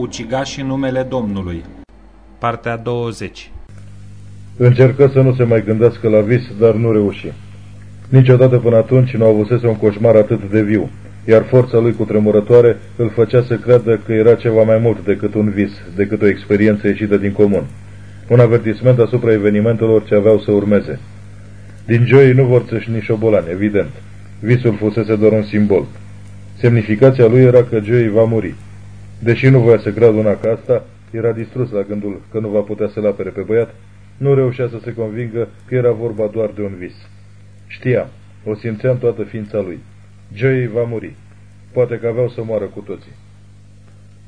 Ucigașii numele Domnului Partea 20 Încercă să nu se mai gândească la vis, dar nu reuși. Niciodată până atunci nu avusese un coșmar atât de viu, iar forța lui cutremurătoare îl făcea să creadă că era ceva mai mult decât un vis, decât o experiență ieșită din comun. Un avertisment asupra evenimentelor ce aveau să urmeze. Din Joey nu vor țâșni șobolani, evident. Visul fusese doar un simbol. Semnificația lui era că Joey va muri. Deși nu voia să creadă una ca asta, era distrus la gândul că nu va putea să-l apere pe băiat, nu reușea să se convingă că era vorba doar de un vis. Știa, o simțea în toată ființa lui. Joey va muri. Poate că aveau să moară cu toții.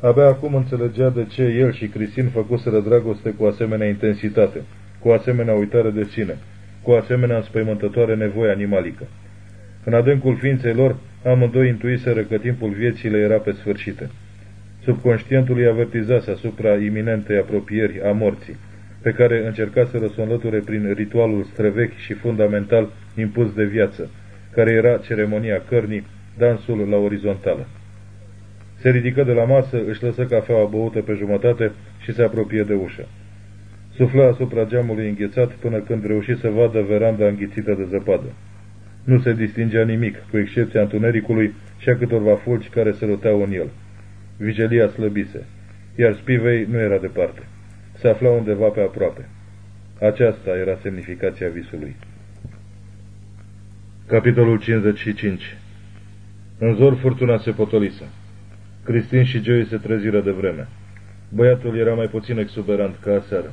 Abia acum înțelegea de ce el și Cristin făcuseră dragoste cu asemenea intensitate, cu asemenea uitare de sine, cu asemenea înspăimântătoare nevoie animalică. În adâncul ființei lor, amândoi intuiseră că timpul vieții le era pe sfârșite. Subconștientul îi avertizase asupra iminentei apropieri a morții, pe care încercaseră să o înlăture prin ritualul străvechi și fundamental impus de viață, care era ceremonia cărnii, dansul la orizontală. Se ridică de la masă, își lăsă cafeaua băută pe jumătate și se apropie de ușă. Sufla asupra geamului înghețat până când reuși să vadă veranda înghițită de zăpadă. Nu se distingea nimic, cu excepția întunericului și a câtorva fulgi care se roteau în el. Vigilia slăbise, iar Spivei nu era departe. Se afla undeva pe aproape. Aceasta era semnificația visului. Capitolul 55 În zor furtuna se potolisă. Cristin și Joey se treziră de vreme. Băiatul era mai puțin exuberant ca aseară.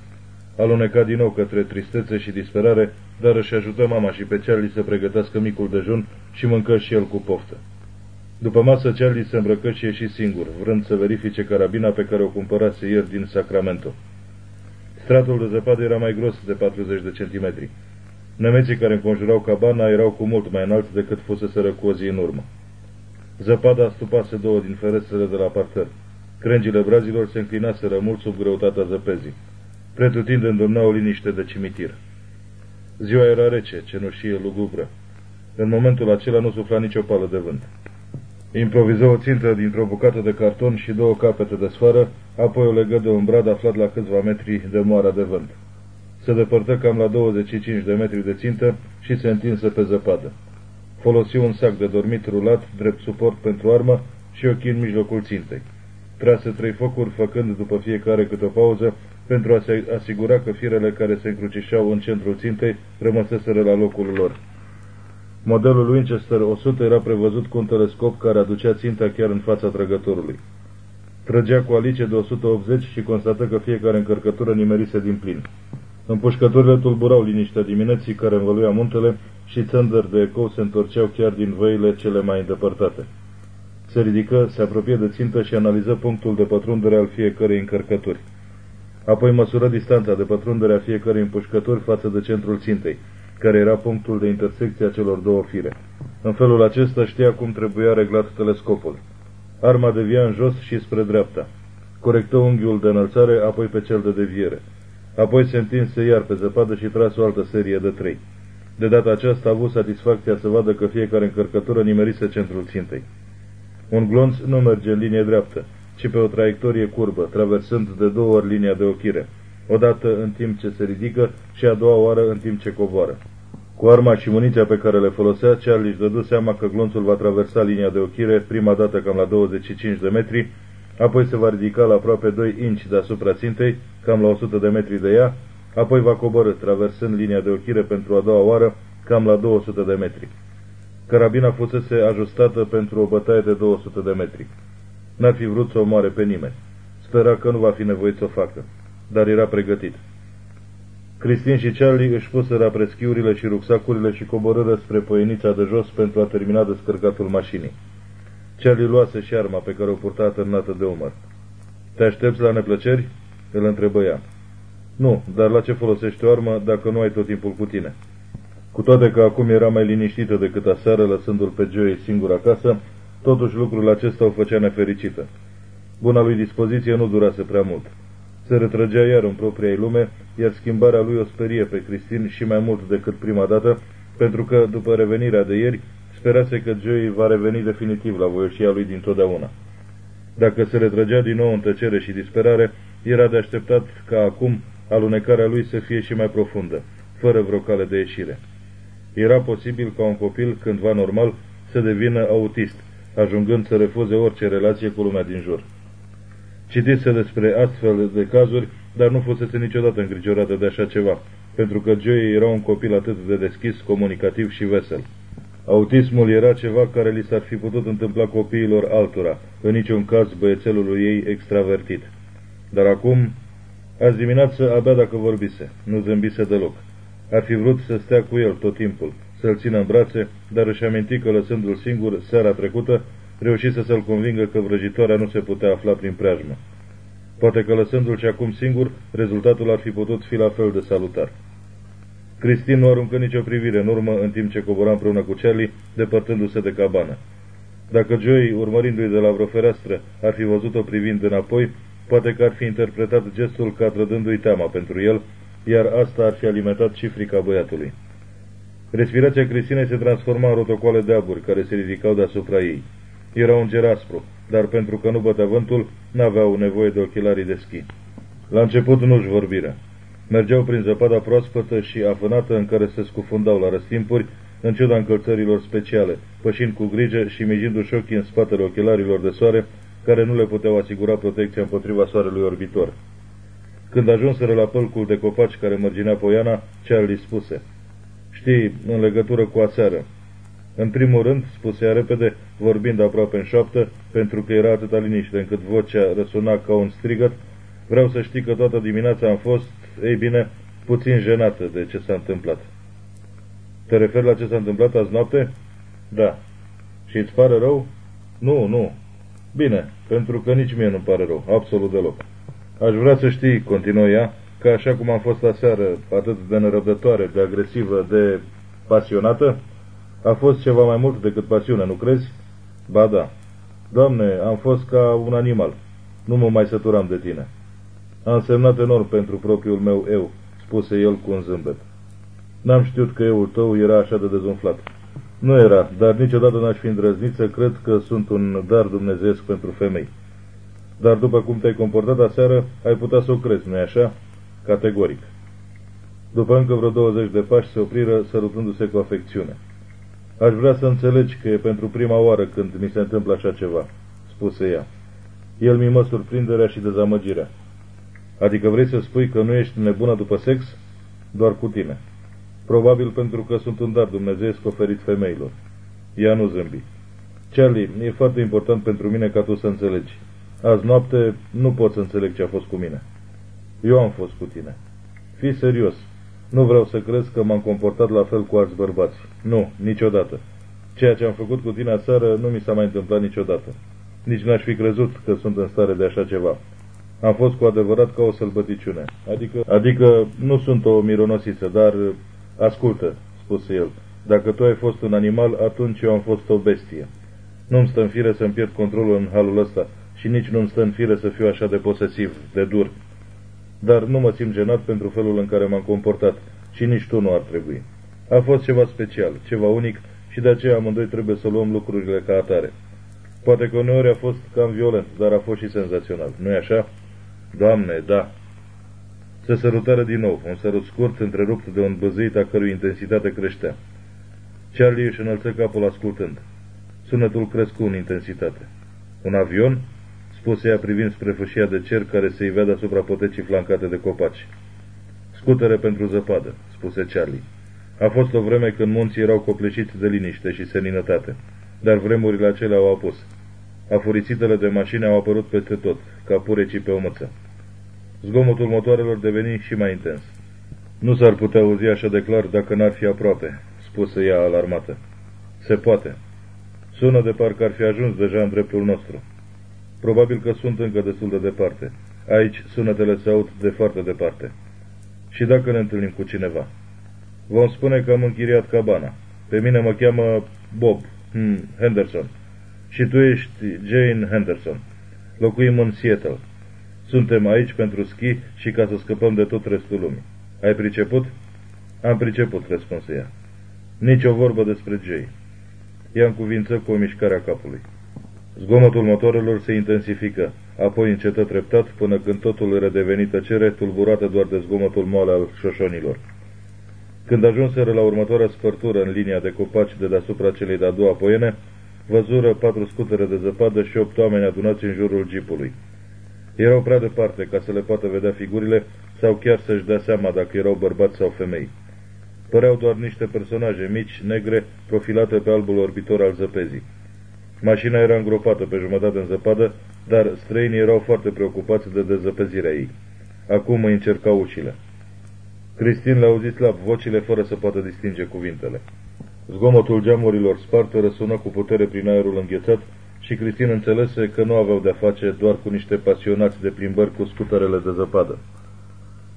Aluneca din nou către tristețe și disperare, dar își ajută mama și pe Charlie să pregătească micul dejun și mâncă și el cu poftă. După masă, Charlie se îmbrăcă și ieși singur, vrând să verifice carabina pe care o cumpărase ieri din Sacramento. Stratul de zăpadă era mai gros de 40 de centimetri. Nemeții care înconjurau cabana erau cu mult mai înalți decât fusese cu o zi în urmă. Zăpada stupase două din ferestrele de la parter. Crengile brazilor se înclinaseră mult sub greutatea zăpezii. Pretutindă îndemna o liniște de cimitir. Ziua era rece, cenușie lugubră. În momentul acela nu sufla nicio pală de vânt. Improviză o țintă dintr-o bucată de carton și două capete de sfoară, apoi o legă de un brad aflat la câțiva metri de moara de vânt. Se depărtă cam la 25 de metri de țintă și se întinse pe zăpadă. Folosi un sac de dormit rulat, drept suport pentru armă și ochii în mijlocul țintei. Trase trei focuri, făcând după fiecare câte o pauză, pentru a se asigura că firele care se încrucișau în centrul țintei rămăseseră la locul lor. Modelul Winchester 100 era prevăzut cu un telescop care aducea ținta chiar în fața trăgătorului. Trăgea cu alice de 180 și constată că fiecare încărcătură nimerise din plin. Împușcăturile tulburau liniștea dimineții care învăluia muntele și țândări de ecou se întorceau chiar din văile cele mai îndepărtate. Se ridică, se apropie de țintă și analiză punctul de pătrundere al fiecărei încărcături. Apoi măsură distanța de pătrundere a fiecărei împușcături față de centrul țintei, care era punctul de intersecție a celor două fire. În felul acesta știa cum trebuia reglat telescopul. Arma devia în jos și spre dreapta. Corectă unghiul de înălțare, apoi pe cel de deviere. Apoi se întinse iar pe zăpadă și trase o altă serie de trei. De data aceasta a avut satisfacția să vadă că fiecare încărcătură nimerise centrul țintei. Un glonț nu merge în linie dreaptă, ci pe o traiectorie curbă, traversând de două ori linia de ochire, odată în timp ce se ridică și a doua oară în timp ce coboară. Cu arma și muniția pe care le folosea, Charlie își dădu seama că glonțul va traversa linia de ochire prima dată cam la 25 de metri, apoi se va ridica la aproape 2 inci deasupra țintei, cam la 100 de metri de ea, apoi va coborâ, traversând linia de ochire pentru a doua oară, cam la 200 de metri. Carabina fusese ajustată pentru o bătaie de 200 de metri. N-ar fi vrut să omoare pe nimeni. Spera că nu va fi nevoit să o facă, dar era pregătit. Cristin și Charlie își puseră preschiurile și rucsacurile și coborâră spre poienița de jos pentru a termina descărcatul mașinii. Charlie luase și arma pe care o purta atârnată de umăr. Te aștepți la neplăceri?" îl întrebă ea. Nu, dar la ce folosești o armă dacă nu ai tot timpul cu tine?" Cu toate că acum era mai liniștită decât aseară, lăsându-l pe Joey singur acasă, totuși lucrul acesta o făcea nefericită. Buna lui dispoziție nu durase prea mult. Se retrăgea iar în propria lume, iar schimbarea lui o sperie pe Cristin și mai mult decât prima dată, pentru că, după revenirea de ieri, sperase că Joey va reveni definitiv la voioșia lui dintotdeauna. Dacă se retrăgea din nou în tăcere și disperare, era de așteptat ca acum alunecarea lui să fie și mai profundă, fără vreo cale de ieșire. Era posibil ca un copil, cândva normal, să devină autist, ajungând să refuze orice relație cu lumea din jur. Citise despre astfel de cazuri, dar nu fusese niciodată îngrijorată de așa ceva, pentru că Joey era un copil atât de deschis, comunicativ și vesel. Autismul era ceva care li s-ar fi putut întâmpla copiilor altora, în niciun caz băiețelului ei extravertit. Dar acum, azi dimineață, abia dacă vorbise, nu zâmbise deloc. Ar fi vrut să stea cu el tot timpul, să-l țină în brațe, dar își aminti că lăsându-l singur seara trecută, reușise să-l convingă că vrăjitoarea nu se putea afla prin preajmă. Poate că lăsându-l și acum singur, rezultatul ar fi putut fi la fel de salutar. Cristin nu aruncă nicio privire în urmă în timp ce cobora împreună cu Charlie, depărtându-se de cabană. Dacă Joey, urmărindu-i de la vreo fereastră, ar fi văzut-o privind înapoi, poate că ar fi interpretat gestul ca trădându-i teama pentru el, iar asta ar fi alimentat și frica băiatului. Respirația Cristinei se transforma în rotocoale de aburi care se ridicau deasupra ei. Era un ger aspru, dar pentru că nu bătea vântul, n-aveau nevoie de ochelarii de schi. La început nu-și vorbiră. Mergeau prin zăpada proaspătă și afânată în care se scufundau la răstimpuri, în ciuda încălțărilor speciale, pășind cu grijă și mijindu-și ochii în spatele ochelarilor de soare, care nu le puteau asigura protecția împotriva soarelui orbitor. Când ajunseră la pălcul de copaci care mărginea poiana, Charlie spuse, Știi, în legătură cu aseară, în primul rând, spuse ea repede, vorbind aproape în șoaptă, pentru că era atâta liniște încât vocea răsuna ca un strigăt, vreau să știi că toată dimineața am fost, ei bine, puțin jenată de ce s-a întâmplat. Te referi la ce s-a întâmplat azi noapte? Da. Și îți pare rău? Nu, nu. Bine, pentru că nici mie nu-mi pare rău, absolut deloc. Aș vrea să știi, continuă ea, că așa cum am fost aseară atât de nerăbdătoare, de agresivă, de pasionată, a fost ceva mai mult decât pasiune, nu crezi? Ba da. Doamne, am fost ca un animal. Nu mă mai săturam de tine. A însemnat enorm pentru propriul meu eu, spuse el cu un zâmbet. N-am știut că euul tău era așa de dezumflat. Nu era, dar niciodată n-aș fi îndrăznit să cred că sunt un dar dumnezeesc pentru femei. Dar după cum te-ai comportat aseară, ai putea să o crezi, nu-i așa? Categoric. După încă vreo 20 de pași se opriră, sărutându-se cu afecțiune. Aș vrea să înțelegi că e pentru prima oară când mi se întâmplă așa ceva, spuse ea. El mimă surprinderea și dezamăgirea. Adică vrei să spui că nu ești nebună după sex? Doar cu tine. Probabil pentru că sunt un dar dumnezeiesc oferit femeilor. Ea nu zâmbi. Charlie, e foarte important pentru mine ca tu să înțelegi. Azi noapte nu pot să înțeleg ce a fost cu mine. Eu am fost cu tine. Fii serios. Nu vreau să crezi că m-am comportat la fel cu alți bărbați. Nu, niciodată. Ceea ce am făcut cu tine aseară nu mi s-a mai întâmplat niciodată. Nici n-aș fi crezut că sunt în stare de așa ceva. Am fost cu adevărat ca o sălbăticiune. Adică, adică nu sunt o mironosiță, dar ascultă, spuse el. Dacă tu ai fost un animal, atunci eu am fost o bestie. Nu-mi stă în fire să-mi pierd controlul în halul ăsta și nici nu-mi stă în fire să fiu așa de posesiv, de dur. Dar nu mă simt genat pentru felul în care m-am comportat și nici tu nu ar trebui. A fost ceva special, ceva unic și de aceea amândoi trebuie să luăm lucrurile ca atare. Poate că uneori a fost cam violent, dar a fost și senzațional, nu-i așa? Doamne, da. Se sărutară din nou, un sărut scurt, întrerupt de un băzăit a cărui intensitate creștea. Charlie își înălță capul ascultând. Sunetul crescu în intensitate. Un avion? Spuse ea privind spre fâșia de cer care se ivea deasupra potecii flancate de copaci. Scutere pentru zăpadă, spuse Charlie. A fost o vreme când munții erau copleșiți de liniște și seninătate, dar vremurile acelea au apus. Afurițitele de mașini au apărut peste tot, ca purecii pe o măță. Zgomotul motoarelor deveni și mai intens. Nu s-ar putea auzi așa de clar dacă n-ar fi aproape, spuse ea alarmată. Se poate. Sună de parcă ar fi ajuns deja în dreptul nostru. Probabil că sunt încă destul de departe. Aici sunetele se aud de foarte departe. Și dacă ne întâlnim cu cineva? Vom spune că am închiriat cabana. Pe mine mă cheamă Bob hmm, Henderson. Și tu ești Jane Henderson. Locuim în Seattle. Suntem aici pentru schi și ca să scăpăm de tot restul lumii. Ai priceput? Am priceput, răspunse ea. Nici o vorbă despre Jay. Ea cuvință cu o mișcare a capului. Zgomotul motorelor se intensifică, apoi încetă treptat până când totul redevenit tăcere, tulburată doar de zgomotul moale al șoșonilor. Când ajunseră la următoarea spărtură în linia de copaci de deasupra celei de-a doua poiene, văzură patru scutere de zăpadă și opt oameni adunați în jurul jeepului. Erau prea departe ca să le poată vedea figurile sau chiar să-și dea seama dacă erau bărbați sau femei. Păreau doar niște personaje mici, negre, profilate pe albul orbitor al zăpezii. Mașina era îngropată pe jumătate în zăpadă, dar străinii erau foarte preocupați de dezăpezirea ei. Acum îi încercau ușile. Cristin le auzit slab vocile fără să poată distinge cuvintele. Zgomotul geamurilor sparte răsună cu putere prin aerul înghețat și Cristin înțelese că nu aveau de-a face doar cu niște pasionați de plimbări cu scuterele de zăpadă.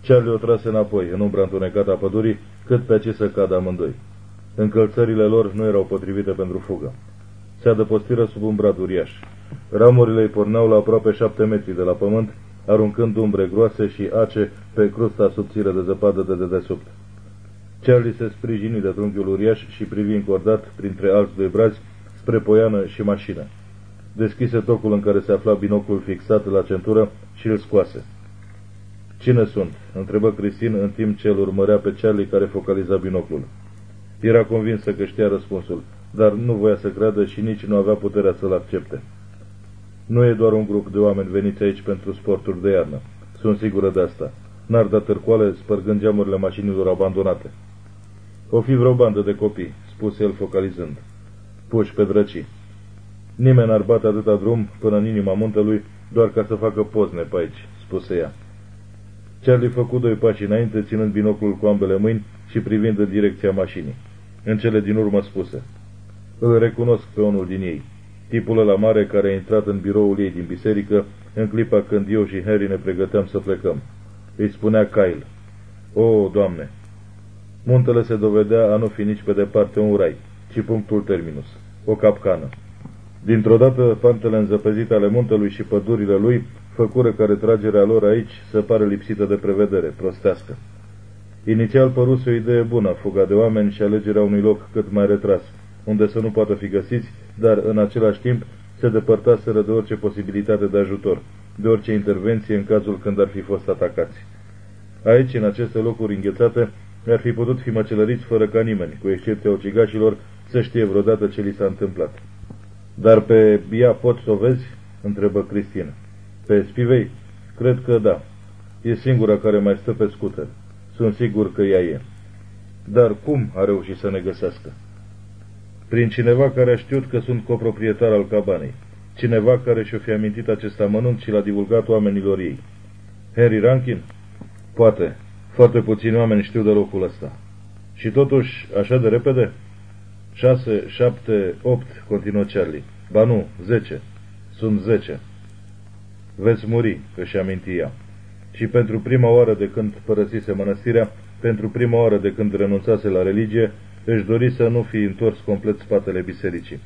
Charlie o trase înapoi, în umbra întunecată a pădurii, cât pe ce să cadă amândoi. Încălțările lor nu erau potrivite pentru fugă. Se adăpostiră sub un brad uriaș. Ramurile îi porneau la aproape șapte metri de la pământ, aruncând umbre groase și ace pe crusta subțire de zăpadă de dedesubt. Charlie se sprijini de trunchiul uriaș și privi încordat printre alți doi brazi spre poiană și mașină. Deschise tocul în care se afla binocul fixat la centură și îl scoase. Cine sunt?" întrebă Cristin în timp ce îl urmărea pe Charlie care focaliza binoclul. Era convinsă că știa răspunsul, dar nu voia să creadă și nici nu avea puterea să-l accepte. Nu e doar un grup de oameni veniți aici pentru sporturi de iarnă. Sunt sigură de asta. N-ar da târcoale spărgând geamurile mașinilor abandonate. O fi vreo bandă de copii, spuse el focalizând. Puși pe drăcii. Nimeni n-ar bate atâta drum până în inima muntelui doar ca să facă pozne pe aici, spuse ea. Charlie făcu doi pași înainte, ținând binoclul cu ambele mâini și privind în direcția mașinii. În cele din urmă spuse. Îl recunosc pe unul din ei. Tipul ăla mare care a intrat în biroul ei din biserică în clipa când eu și Harry ne pregăteam să plecăm. Îi spunea Kyle. O, Doamne! Muntele se dovedea a nu fi nici pe departe un rai, ci punctul terminus, o capcană. Dintr-o dată, pantele înzăpezite ale muntelui și pădurile lui făcură ca retragerea lor aici să pară lipsită de prevedere, prostească. Inițial păruse o idee bună, fuga de oameni și alegerea unui loc cât mai retras, unde să nu poată fi găsiți, dar în același timp se depărtaseră de orice posibilitate de ajutor, de orice intervenție în cazul când ar fi fost atacați. Aici, în aceste locuri înghețate, ar fi putut fi măcelăriți fără ca nimeni, cu excepția ucigașilor, să știe vreodată ce li s-a întâmplat. Dar pe ea poți să o vezi?" întrebă Cristina. Pe Spivei? Cred că da. E singura care mai stă pe scuter. Sunt sigur că ea e. Dar cum a reușit să ne găsească? Prin cineva care a știut că sunt coproprietar al cabanei. Cineva care și-o fi amintit acest amănunt și l-a divulgat oamenilor ei. Henry Rankin? Poate. Foarte puțini oameni știu de locul ăsta. Și totuși, așa de repede? Șase, șapte, opt, continuă Charlie. Ba nu, zece. Sunt zece. Veți muri, își aminti ea. Și pentru prima oară de când părăsise mănăstirea, pentru prima oară de când renunțase la religie, își dori să nu fi întors complet spatele bisericii.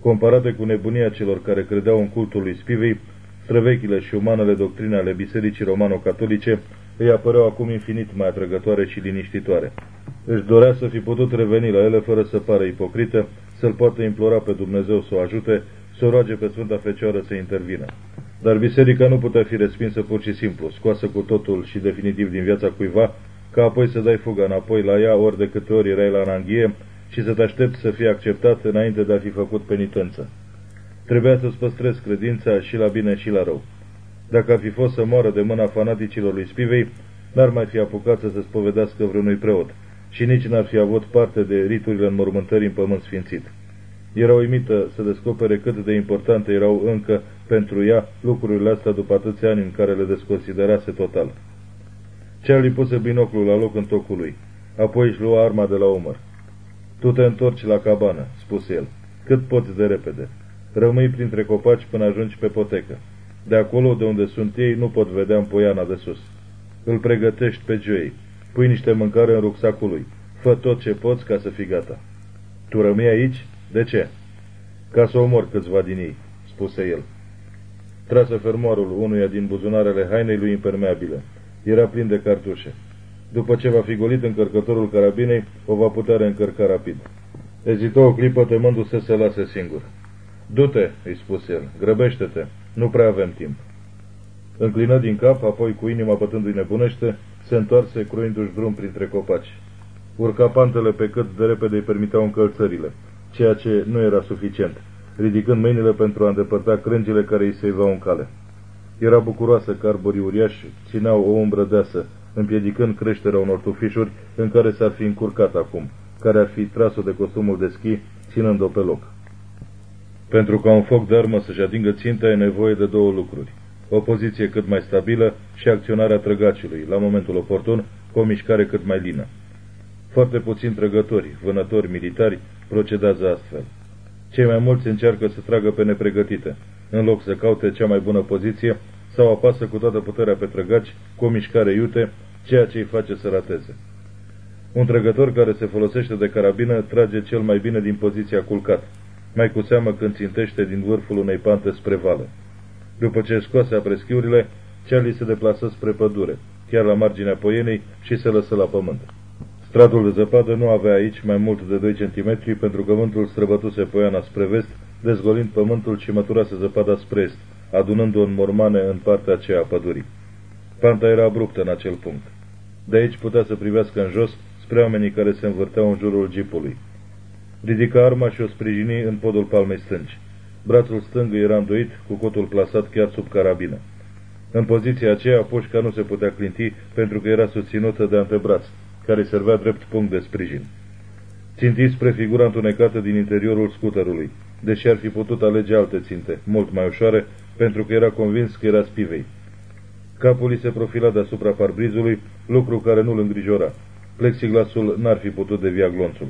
Comparate cu nebunia celor care credeau în cultul lui Spivei, străvechile și umanele doctrine ale bisericii romano-catolice îi apăreau acum infinit mai atrăgătoare și liniștitoare. Își dorea să fi putut reveni la ele fără să pară ipocrită, să-l poată implora pe Dumnezeu să o ajute, să o roage pe Sfânta Fecioară să intervină. Dar biserica nu putea fi respinsă pur și simplu, scoasă cu totul și definitiv din viața cuiva, ca apoi să dai fuga înapoi la ea ori de câte ori erai la ananghie și să te aștepți să fie acceptat înainte de a fi făcut penitență. Trebuia să-ți păstrezi credința și la bine și la rău. Dacă ar fi fost să moară de mâna fanaticilor lui Spivei, n-ar mai fi apucat să se spovedească vreunui preot și nici n-ar fi avut parte de riturile înmormântării în pământ sfințit. Era uimită să descopere cât de importante erau încă pentru ea lucrurile astea după atâția ani în care le desconsiderase total. Charlie puse binoclul la loc în tocul lui. Apoi își lua arma de la umăr. Tu te întorci la cabană, spuse el. Cât poți de repede. Rămâi printre copaci până ajungi pe potecă. De acolo de unde sunt ei nu pot vedea în poiana de sus. Îl pregătești pe Joey. Pui niște mâncare în rucsacul lui. Fă tot ce poți ca să fii gata. Tu rămâi aici? De ce? Ca să omor câțiva din ei, spuse el. Trase fermoarul unuia din buzunarele hainei lui impermeabile. Era plin de cartușe. După ce va fi golit încărcătorul carabinei, o va putea reîncărca rapid. Ezită o clipă temându-se să lase singur. Du-te, îi spuse el, grăbește-te, nu prea avem timp. Înclină din cap, apoi cu inima bătându-i nebunește, se întoarse cruindu-și drum printre copaci. Urca pantele pe cât de repede îi permiteau încălțările, ceea ce nu era suficient, ridicând mâinile pentru a îndepărta crângile care îi se iveau în cale. Era bucuroasă că arborii uriași țineau o umbră deasă, împiedicând creșterea unor tufișuri în care s-ar fi încurcat acum, care ar fi tras-o de costumul de schi, ținând-o pe loc. Pentru ca un foc de armă să-și atingă ținta, e nevoie de două lucruri. O poziție cât mai stabilă și acționarea trăgaciului, la momentul oportun, cu o mișcare cât mai lină. Foarte puțini trăgători, vânători militari, procedează astfel. Cei mai mulți încearcă să tragă pe nepregătite, în loc să caute cea mai bună poziție sau apasă cu toată puterea pe trăgaci, cu o mișcare iute, ceea ce îi face să rateze. Un trăgător care se folosește de carabină trage cel mai bine din poziția culcat, mai cu seamă când țintește din vârful unei pante spre vale. După ce scoase apreschiurile, Charlie se deplasă spre pădure, chiar la marginea poienei și se lăsă la pământ. Stratul de zăpadă nu avea aici mai mult de 2 cm pentru că vântul străbătuse poiana spre vest, dezgolind pământul și măturase zăpada spre est, adunând-o în mormane în partea aceea a pădurii. Panta era abruptă în acel punct. De aici putea să privească în jos spre oamenii care se învârteau în jurul jeepului. Ridica arma și o sprijini în podul palmei stângi. Brațul stâng era îndoit, cu cotul plasat chiar sub carabină. În poziția aceea, pușca nu se putea clinti pentru că era susținută de antebraț, care servea drept punct de sprijin. Ținti spre figura întunecată din interiorul scuterului, deși ar fi putut alege alte ținte, mult mai ușoare, pentru că era convins că era spivei. Capul îi se profila deasupra parbrizului, lucru care nu-l îngrijora. Plexiglasul n-ar fi putut devia glonțul.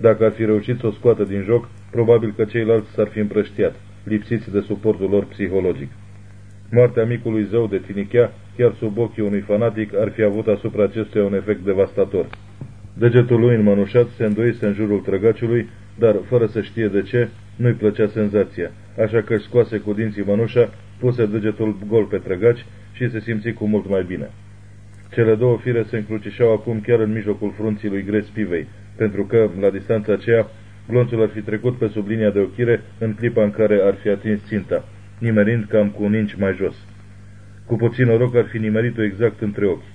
Dacă ar fi reușit să o scoată din joc, probabil că ceilalți s-ar fi împrăștiat, lipsiți de suportul lor psihologic. Moartea micului zău de tinichea, chiar sub ochii unui fanatic, ar fi avut asupra acestuia un efect devastator. Degetul lui înmănușat se îndoise în jurul trăgaciului, dar, fără să știe de ce, nu-i plăcea senzația, așa că își scoase cu dinții mănușa, puse degetul gol pe trăgaci și se simți cu mult mai bine. Cele două fire se încrucișau acum chiar în mijlocul frunții lui Gres Pivei, pentru că, la distanța aceea, glonțul ar fi trecut pe sub linia de ochire în clipa în care ar fi atins ținta, nimerind cam cu un inci mai jos. Cu puțin noroc ar fi nimerit-o exact între ochi.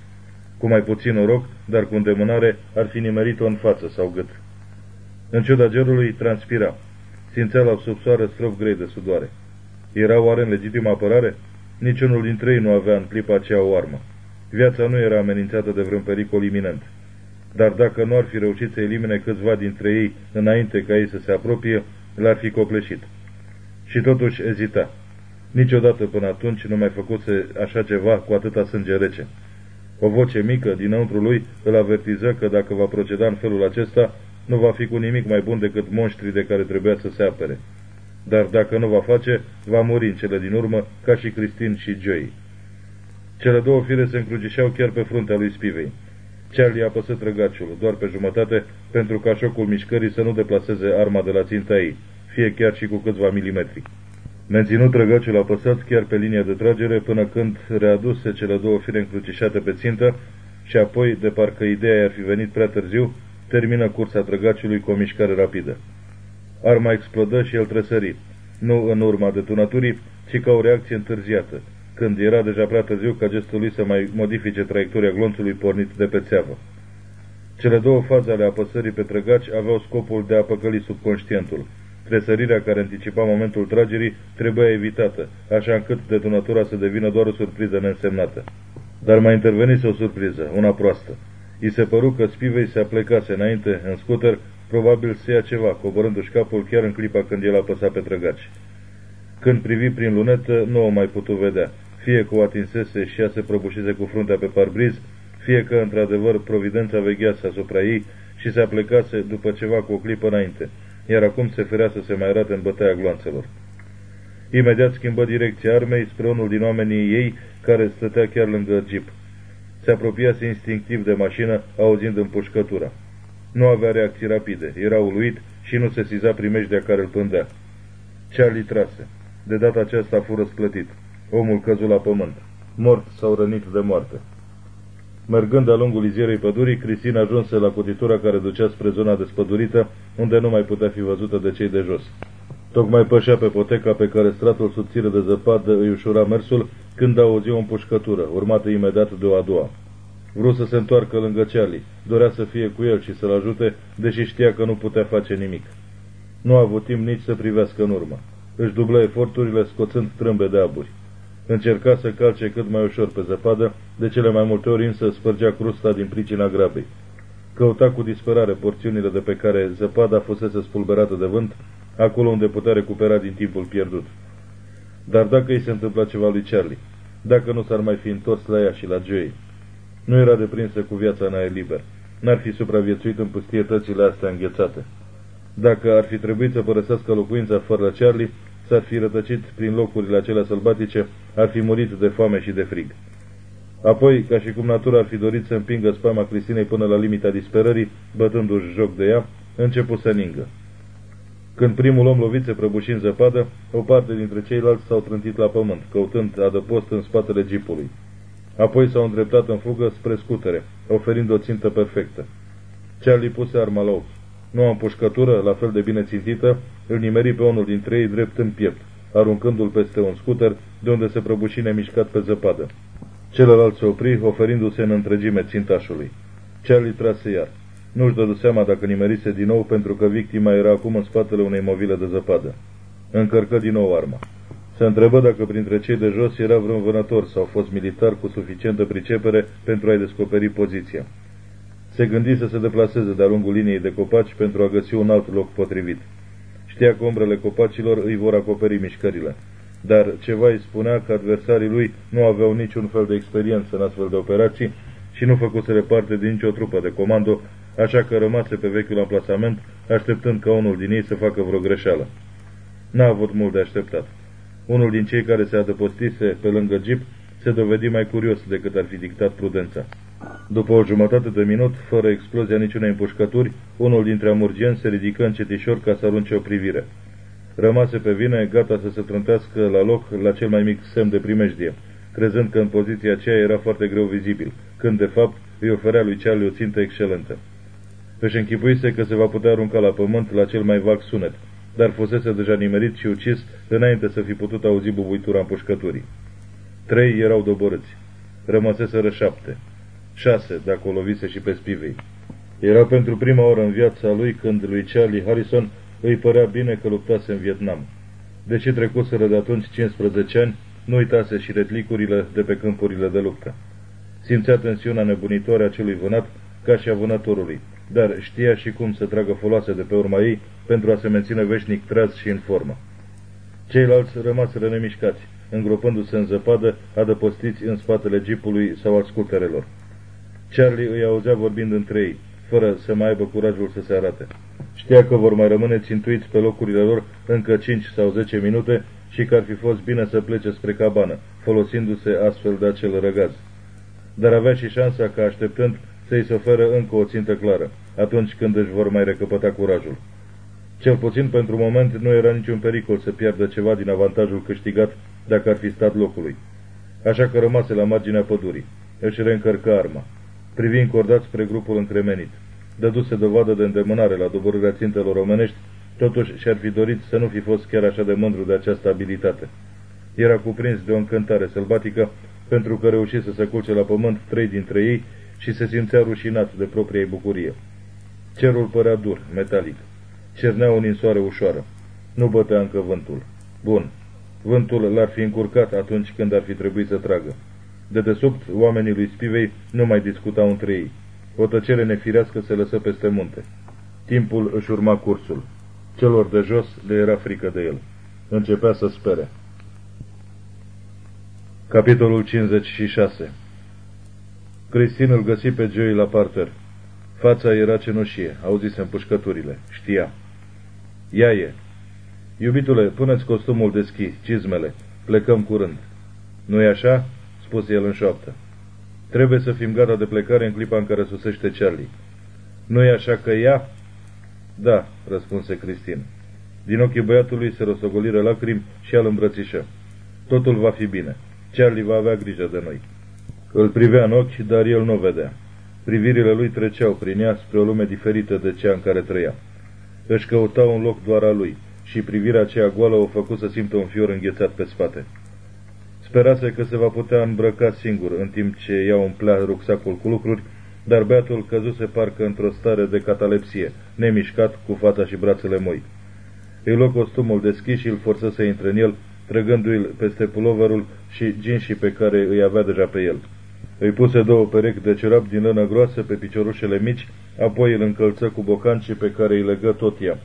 Cu mai puțin noroc, dar cu îndemânare, ar fi nimerit-o în față sau gât. În ciuda gerului, transpira. Simțea la subsoară strop grei de sudoare. Era oare în legitimă apărare? Niciunul dintre ei nu avea în clipa aceea o armă. Viața nu era amenințată de vreun pericol iminent. Dar dacă nu ar fi reușit să elimine câțiva dintre ei înainte ca ei să se apropie, l-ar fi copleșit. Și totuși ezita. Niciodată până atunci nu mai făcuse așa ceva cu atâta sânge rece. O voce mică dinăuntru lui îl avertiză că dacă va proceda în felul acesta, nu va fi cu nimic mai bun decât monștrii de care trebuia să se apere. Dar dacă nu va face, va muri în cele din urmă, ca și Cristin și Joey. Cele două fire se încrucișeau chiar pe fruntea lui Spivei. Charlie a păsat trăgaciul, doar pe jumătate, pentru ca șocul mișcării să nu deplaseze arma de la ținta ei, fie chiar și cu câțiva milimetri. Menținut trăgaciul apăsat chiar pe linia de tragere până când readuse cele două fire încrucișate pe țintă și apoi, de parcă ideea ar fi venit prea târziu, termină cursa trăgaciului cu o mișcare rapidă. Arma explodă și el tresări, nu în urma detonaturii, ci ca o reacție întârziată, când era deja prea târziu ca gestul lui să mai modifice traiectoria glonțului pornit de pe țeavă. Cele două faze ale apăsării pe trăgaci aveau scopul de a păcăli subconștientul. Tresărirea care anticipa momentul tragerii trebuia evitată, așa încât detonatura să devină doar o surpriză neînsemnată. Dar mai intervenise o surpriză, una proastă. I se păru că Spivei se aplecase înainte, în scuter, probabil să ia ceva, coborându-și capul chiar în clipa când el apăsa pe trăgaci. Când privi prin lunetă, nu o mai putu vedea, fie că o atinsese și ea se prăbușise cu fruntea pe parbriz, fie că, într-adevăr, providența veghease asupra ei și se aplecase după ceva cu o clipă înainte, iar acum se ferea să se mai arate în bătaia gloanțelor. Imediat schimbă direcția armei spre unul din oamenii ei care stătea chiar lângă jeep. Se apropiase instinctiv de mașină, auzind împușcătura. Nu avea reacții rapide, era uluit și nu se siza primejdea care îl pândea. Charlie trase. De data aceasta a fost răsplătit. Omul căzut la pământ, mort sau rănit de moarte. Mergând de-a lungul izierei pădurii, Cristina ajunse la cutitura care ducea spre zona despădurită, unde nu mai putea fi văzută de cei de jos. Tocmai pășea pe poteca pe care stratul subțire de zăpadă îi ușura mersul când auzi o împușcătură, urmată imediat de o a doua. Vrut să se întoarcă lângă Charlie, dorea să fie cu el și să-l ajute, deși știa că nu putea face nimic. Nu a avut timp nici să privească în urmă. Își dublă eforturile scoțând trâmbe de aburi. Încerca să calce cât mai ușor pe zăpadă, de cele mai multe ori însă spărgea crusta din pricina grabei. Căuta cu disperare porțiunile de pe care zăpada fusese spulberată de vânt, acolo unde putea recupera din timpul pierdut. Dar dacă îi se întâmpla ceva lui Charlie, dacă nu s-ar mai fi întors la ea și la Joey, nu era deprinsă cu viața în aer liber, n-ar fi supraviețuit în pustietățile astea înghețate. Dacă ar fi trebuit să părăsească locuința fără Charlie, s-ar fi rătăcit prin locurile acelea sălbatice, ar fi murit de foame și de frig. Apoi, ca și cum natura ar fi dorit să împingă spama Cristinei până la limita disperării, bătându-și joc de ea, început să ningă. Când primul om lovit se prăbuși în zăpadă, o parte dintre ceilalți s-au trântit la pământ, căutând adăpost în spatele jeepului. Apoi s-au îndreptat în fugă spre scutere, oferind o țintă perfectă. Charlie puse arma la ochi. Noua împușcătură, la fel de bine țintită, îl nimeri pe unul dintre ei drept în piept, aruncându-l peste un scuter, de unde se prăbuși nemișcat pe zăpadă. Celălalt se opri, oferindu-se în întregime țintașului. Charlie trase iar. Nu-și dădu seama dacă nimerise din nou pentru că victima era acum în spatele unei movile de zăpadă. Încărcă din nou arma. Se întrebă dacă printre cei de jos era vreun vânător sau fost militar cu suficientă pricepere pentru a-i descoperi poziția. Se gândi să se deplaseze de-a lungul liniei de copaci pentru a găsi un alt loc potrivit. Știa că umbrele copacilor îi vor acoperi mișcările, dar ceva îi spunea că adversarii lui nu aveau niciun fel de experiență în astfel de operații și nu făcuseră parte din nicio trupă de comando, așa că rămase pe vechiul amplasament, așteptând ca unul din ei să facă vreo greșeală. N-a avut mult de așteptat. Unul din cei care se adăpostise pe lângă jeep se dovedi mai curios decât ar fi dictat prudența. După o jumătate de minut, fără explozia niciunei împușcături, unul dintre amurgeni se ridică încetișor ca să arunce o privire. Rămase pe vine, gata să se trântească la loc la cel mai mic semn de primejdie, crezând că în poziția aceea era foarte greu vizibil, când de fapt îi oferea lui Charlie o țintă excelentă. Își închipuise că se va putea arunca la pământ la cel mai vag sunet, dar fusese deja nimerit și ucis înainte să fi putut auzi bubuitura împușcăturii. Trei erau doborâți. Rămăseseră șapte. Șase, dacă o lovise și pe spivei. Era pentru prima oară în viața lui când lui Charlie Harrison îi părea bine că luptase în Vietnam. Deși trecuseră de atunci 15 ani, nu uitase și retlicurile de pe câmpurile de luptă. Simțea tensiunea nebunitoare a celui vânat ca și a vânătorului, dar știa și cum să tragă foloase de pe urma ei pentru a se menține veșnic treaz și în formă. Ceilalți rămaseră nemișcați, îngropându-se în zăpadă, adăpostiți în spatele jeepului sau al scuterelor. Charlie îi auzea vorbind între ei, fără să mai aibă curajul să se arate. Știa că vor mai rămâne țintuiți pe locurile lor încă 5 sau 10 minute și că ar fi fost bine să plece spre cabană, folosindu-se astfel de acel răgaz. Dar avea și șansa ca așteptând să-i se oferă încă o țintă clară, atunci când își vor mai recăpăta curajul. Cel puțin pentru moment nu era niciun pericol să piardă ceva din avantajul câștigat dacă ar fi stat locului. Așa că rămase la marginea pădurii. Își reîncărcă arma. Privi încordat spre grupul încremenit. Dăduse dovadă de îndemânare la doborârea țintelor omenești, totuși și-ar fi dorit să nu fi fost chiar așa de mândru de această abilitate. Era cuprins de o încântare sălbatică pentru că reușise să culce la pământ trei dintre ei și se simțea rușinat de propria ei bucurie. Cerul părea dur, metalic. Cernea o ninsoare ușoară. Nu bătea încă vântul. Bun. Vântul l-ar fi încurcat atunci când ar fi trebuit să tragă. De desubt, oamenii lui Spivei nu mai discutau între ei. O tăcere nefirească se lăsă peste munte. Timpul își urma cursul. Celor de jos le era frică de el. Începea să spere. Capitolul 56 Cristin îl găsi pe Joey la parter. Fața era cenușie, auzise împușcăturile, știa. Ia e. Iubitule, puneți costumul de schi, cizmele, plecăm curând. Nu-i așa? Spuse el în șoaptă. Trebuie să fim gata de plecare în clipa în care sosește Charlie. Nu-i așa că ea? Da, răspunse Cristin. Din ochii băiatului se rosogoliră lacrimi și al îmbrățișă. Totul va fi bine. Charlie va avea grijă de noi. Îl privea în ochi, dar el nu vedea. Privirile lui treceau prin ea spre o lume diferită de cea în care trăia. Își căuta un loc doar a lui și privirea aceea goală o făcut să simtă un fior înghețat pe spate. Sperase că se va putea îmbrăca singur în timp ce ia umplea rucsacul cu lucruri, dar beatul căzuse parcă într-o stare de catalepsie, nemișcat, cu fața și brațele moi. Îi luă costumul deschis și îl forță să intre în el, trăgându-i peste puloverul și ginșii pe care îi avea deja pe el. Îi puse două perechi de cerap din lână groasă pe piciorușele mici, apoi îl încălță cu bocancii pe care îi legă tot ea.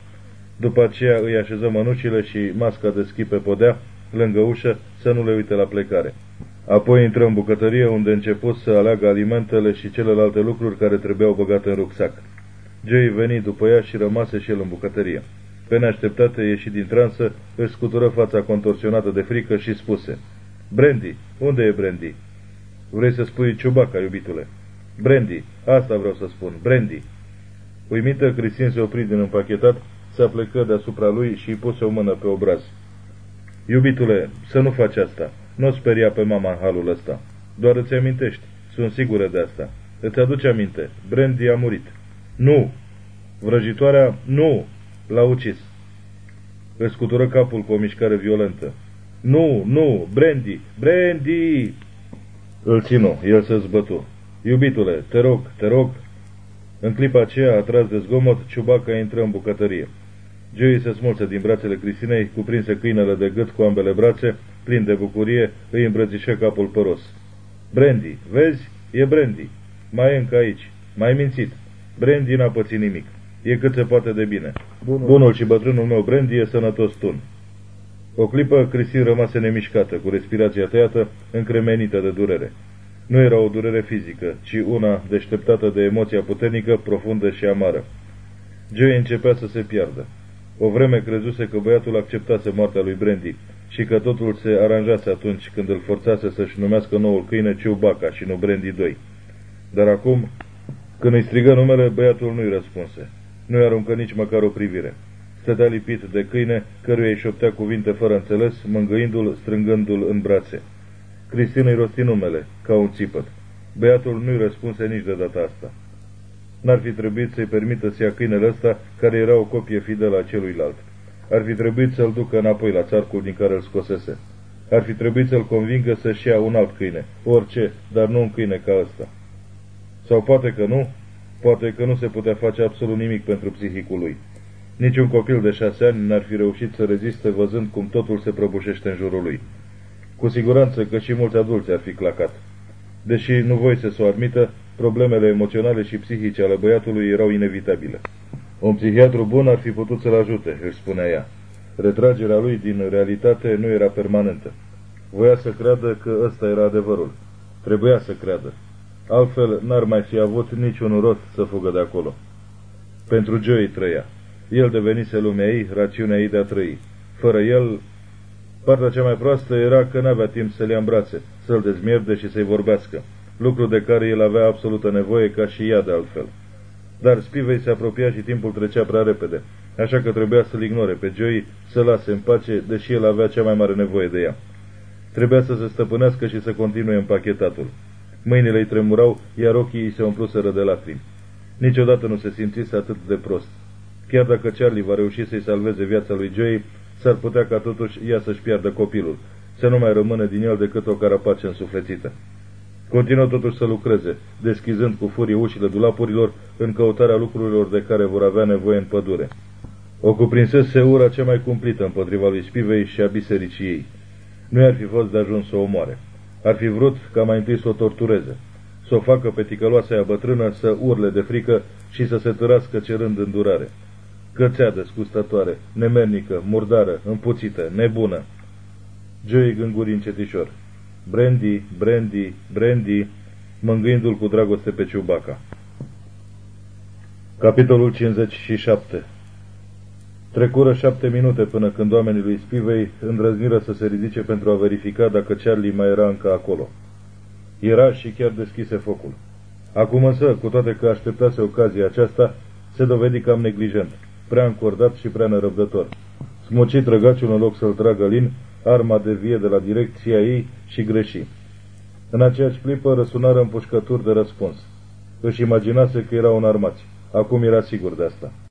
După aceea îi așeză mănucile și masca de schi pe podea, lângă ușă, să nu le uite la plecare. Apoi intră în bucătărie unde început să aleagă alimentele și celelalte lucruri care trebuiau băgate în rucsac. Joey veni după ea și rămase și el în bucătărie. Pe neașteptate ieși din transă, își scutură fața contorsionată de frică și spuse Brandy, unde e Brandy? Vrei să spui ciubaca, iubitule? Brandy, asta vreau să spun, Brandy. Uimită, Cristin se opri din împachetat, se aplecă deasupra lui și îi puse o mână pe obraz. Iubitule, să nu faci asta. Nu o speria pe mama în halul ăsta. Doar îți amintești. Sunt sigură de asta. Îți aduce aminte. Brandy a murit. Nu! Vrăjitoarea, nu! L-a ucis. Îți scutură capul cu o mișcare violentă. Nu, nu, Brandy, Brandy! Îl ținu, el se zbătu. Iubitule, te rog, te rog. În clipa aceea, atras de zgomot, ciubaca intră în bucătărie. Joey se smulse din brațele Cristinei, cuprinse câinele de gât cu ambele brațe, plin de bucurie, îi îmbrățișe capul păros. Brandy, vezi? E Brandy. Mai e încă aici. Mai mințit. Brandy n-a pățit nimic. E cât se poate de bine. Bunul, Bunul și bătrânul meu Brandy e sănătos tun. O clipă, Cristin rămase nemișcată, cu respirația tăiată, încremenită de durere. Nu era o durere fizică, ci una deșteptată de emoția puternică, profundă și amară. Joey începea să se piardă. O vreme crezuse că băiatul acceptase moartea lui Brandy și că totul se aranjase atunci când îl forțase să-și numească noul câine Ciubaca și nu Brandy 2. Dar acum, când îi strigă numele, băiatul nu-i răspunse. Nu-i aruncă nici măcar o privire. Stătea lipit de câine, căruia îi șoptea cuvinte fără înțeles, mângâindu-l, strângându-l în brațe. Cristin îi rosti numele, ca un țipăt. Băiatul nu-i răspunse nici de data asta. N-ar fi trebuit să-i permită să ia câinele ăsta, care era o copie fidelă a celuilalt. Ar fi trebuit să-l ducă înapoi la țarcul din care îl scosese. Ar fi trebuit să-l convingă să-și ia un alt câine, orice, dar nu un câine ca ăsta. Sau poate că nu, poate că nu se putea face absolut nimic pentru psihicul lui. Niciun copil de șase ani n-ar fi reușit să reziste văzând cum totul se prăbușește în jurul lui. Cu siguranță că și mulți adulți ar fi clacat. Deși nu voi să o admită, problemele emoționale și psihice ale băiatului erau inevitabile. Un psihiatru bun ar fi putut să-l ajute, își spunea ea. Retragerea lui din realitate nu era permanentă. Voia să creadă că ăsta era adevărul. Trebuia să creadă. Altfel n-ar mai fi avut niciun rost să fugă de acolo. Pentru Joey trăia. El devenise lumea ei, rațiunea ei de a trăi. Fără el, partea cea mai proastă era că n-avea timp să-l ia în brațe, să-l dezmierde și să-i vorbească, lucru de care el avea absolută nevoie ca și ea de altfel. Dar Spivei se apropia și timpul trecea prea repede, așa că trebuia să-l ignore pe Joey, să lase în pace, deși el avea cea mai mare nevoie de ea. Trebuia să se stăpânească și să continue împachetatul. Mâinile îi tremurau, iar ochii îi se umpluseră de lacrimi. Niciodată nu se simțise atât de prost. Chiar dacă Charlie va reuși să-i salveze viața lui Joey, s-ar putea ca totuși ea să-și piardă copilul, să nu mai rămână din el decât o carapace însuflețită. Continuă totuși să lucreze, deschizând cu furie ușile dulapurilor în căutarea lucrurilor de care vor avea nevoie în pădure. O cuprinsese ura cea mai cumplită împotriva lui Spivei și a bisericii ei. Nu ar fi fost de ajuns să o omoare. Ar fi vrut ca mai întâi să o tortureze, să o facă pe ticăloasa aia bătrână să urle de frică și să se târască cerând îndurare cățeadă scustătoare, nemernică, murdară, împuțită, nebună. Joey gânguri încetișor. Brandy, Brandy, Brandy, mângâindu-l cu dragoste pe Ciubaca. Capitolul 57 Trecură șapte minute până când oamenii lui Spivei îndrăzniră să se ridice pentru a verifica dacă Charlie mai era încă acolo. Era și chiar deschise focul. Acum însă, cu toate că așteptase ocazia aceasta, se dovedi cam neglijent prea încordat și prea nerăbdător. Smoci trăgaciul în loc să-l tragă lin, arma de vie de la direcția ei și greși. În aceeași clipă răsunară împușcături de răspuns. Își imaginase că erau armați. Acum era sigur de asta.